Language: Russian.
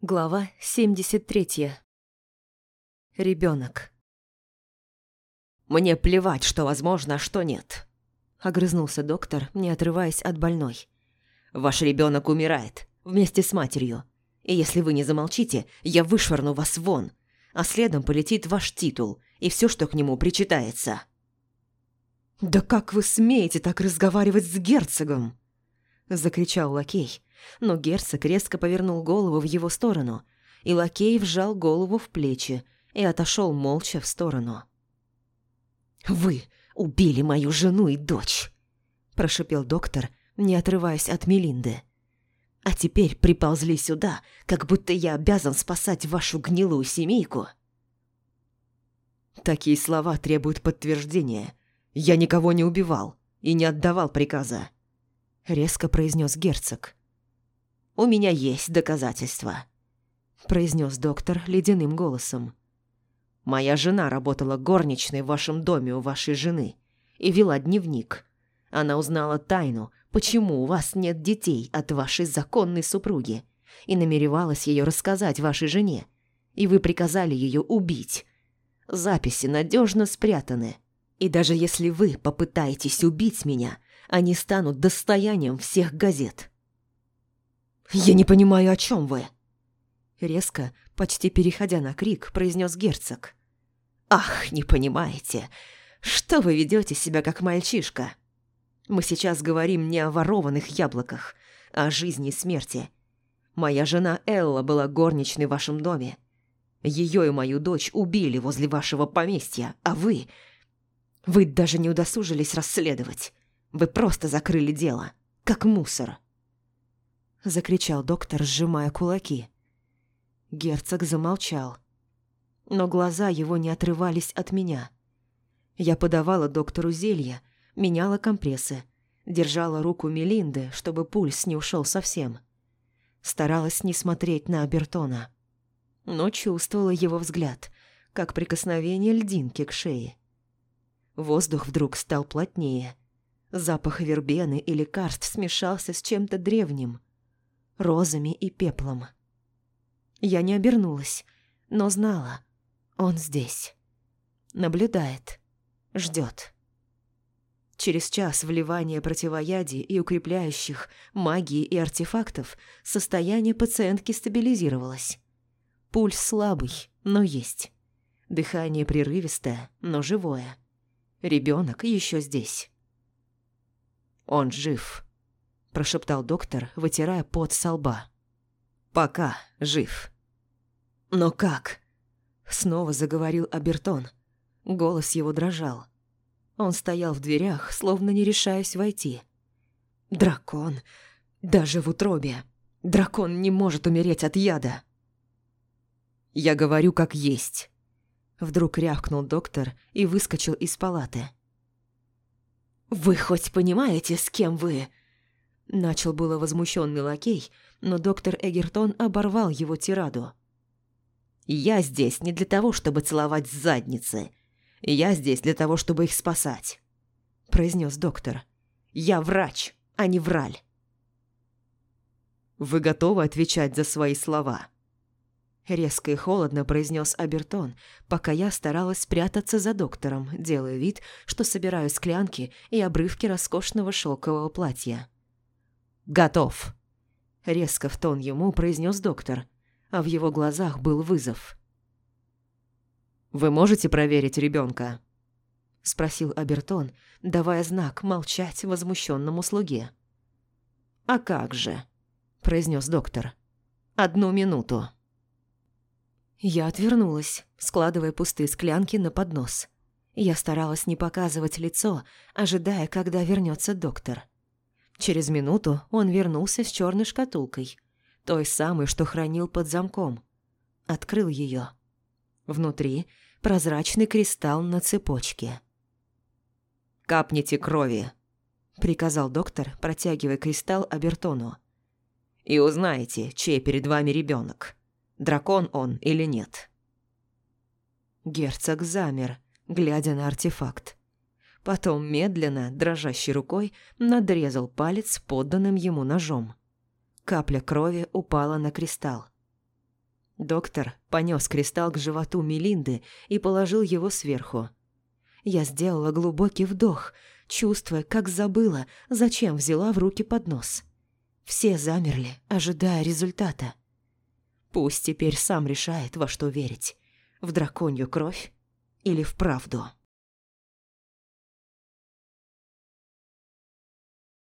Глава 73. Ребенок. «Мне плевать, что возможно, а что нет», — огрызнулся доктор, не отрываясь от больной. «Ваш ребенок умирает вместе с матерью, и если вы не замолчите, я вышвырну вас вон, а следом полетит ваш титул и все, что к нему причитается». «Да как вы смеете так разговаривать с герцогом?» — закричал лакей, но герцог резко повернул голову в его сторону, и лакей вжал голову в плечи и отошел молча в сторону. «Вы убили мою жену и дочь!» – прошипел доктор, не отрываясь от Мелинды. «А теперь приползли сюда, как будто я обязан спасать вашу гнилую семейку». Такие слова требуют подтверждения. Я никого не убивал и не отдавал приказа. Резко произнес герцог. «У меня есть доказательства», – произнес доктор ледяным голосом. «Моя жена работала горничной в вашем доме у вашей жены и вела дневник. Она узнала тайну, почему у вас нет детей от вашей законной супруги, и намеревалась ее рассказать вашей жене, и вы приказали ее убить. Записи надежно спрятаны, и даже если вы попытаетесь убить меня, они станут достоянием всех газет». «Я не понимаю, о чем вы?» Резко, почти переходя на крик, произнес герцог. «Ах, не понимаете! Что вы ведете себя как мальчишка? Мы сейчас говорим не о ворованных яблоках, а о жизни и смерти. Моя жена Элла была горничной в вашем доме. Ее и мою дочь убили возле вашего поместья, а вы... Вы даже не удосужились расследовать. Вы просто закрыли дело, как мусор». – закричал доктор, сжимая кулаки. Герцог замолчал. Но глаза его не отрывались от меня. Я подавала доктору зелье, меняла компрессы, держала руку Мелинды, чтобы пульс не ушел совсем. Старалась не смотреть на Абертона. Но чувствовала его взгляд, как прикосновение льдинки к шее. Воздух вдруг стал плотнее. Запах вербены и лекарств смешался с чем-то древним – розами и пеплом. Я не обернулась, но знала, он здесь. Наблюдает, ждет. Через час вливания противоядий и укрепляющих магии и артефактов состояние пациентки стабилизировалось. Пульс слабый, но есть. Дыхание прерывистое, но живое. Ребенок еще здесь. Он жив прошептал доктор, вытирая пот со лба. «Пока жив». «Но как?» Снова заговорил Абертон. Голос его дрожал. Он стоял в дверях, словно не решаясь войти. «Дракон! Даже в утробе! Дракон не может умереть от яда!» «Я говорю, как есть!» Вдруг рявкнул доктор и выскочил из палаты. «Вы хоть понимаете, с кем вы?» Начал было возмущенный лакей, но доктор Эгертон оборвал его тираду. «Я здесь не для того, чтобы целовать задницы. Я здесь для того, чтобы их спасать», – произнес доктор. «Я врач, а не враль». «Вы готовы отвечать за свои слова?» Резко и холодно произнес Абертон, пока я старалась спрятаться за доктором, делая вид, что собираю склянки и обрывки роскошного шелкового платья. «Готов!» Резко в тон ему произнес доктор, а в его глазах был вызов. «Вы можете проверить ребенка? Спросил Абертон, давая знак молчать возмущенному слуге. «А как же?» – произнес доктор. «Одну минуту». Я отвернулась, складывая пустые склянки на поднос. Я старалась не показывать лицо, ожидая, когда вернется доктор. Через минуту он вернулся с черной шкатулкой, той самой, что хранил под замком. Открыл ее. Внутри прозрачный кристалл на цепочке. «Капните крови», — приказал доктор, протягивая кристалл Абертону. «И узнаете, чей перед вами ребенок, дракон он или нет». Герцог замер, глядя на артефакт. Потом медленно, дрожащей рукой, надрезал палец подданным ему ножом. Капля крови упала на кристалл. Доктор понес кристалл к животу Мелинды и положил его сверху. Я сделала глубокий вдох, чувствуя, как забыла, зачем взяла в руки поднос. Все замерли, ожидая результата. Пусть теперь сам решает, во что верить. В драконью кровь или в правду.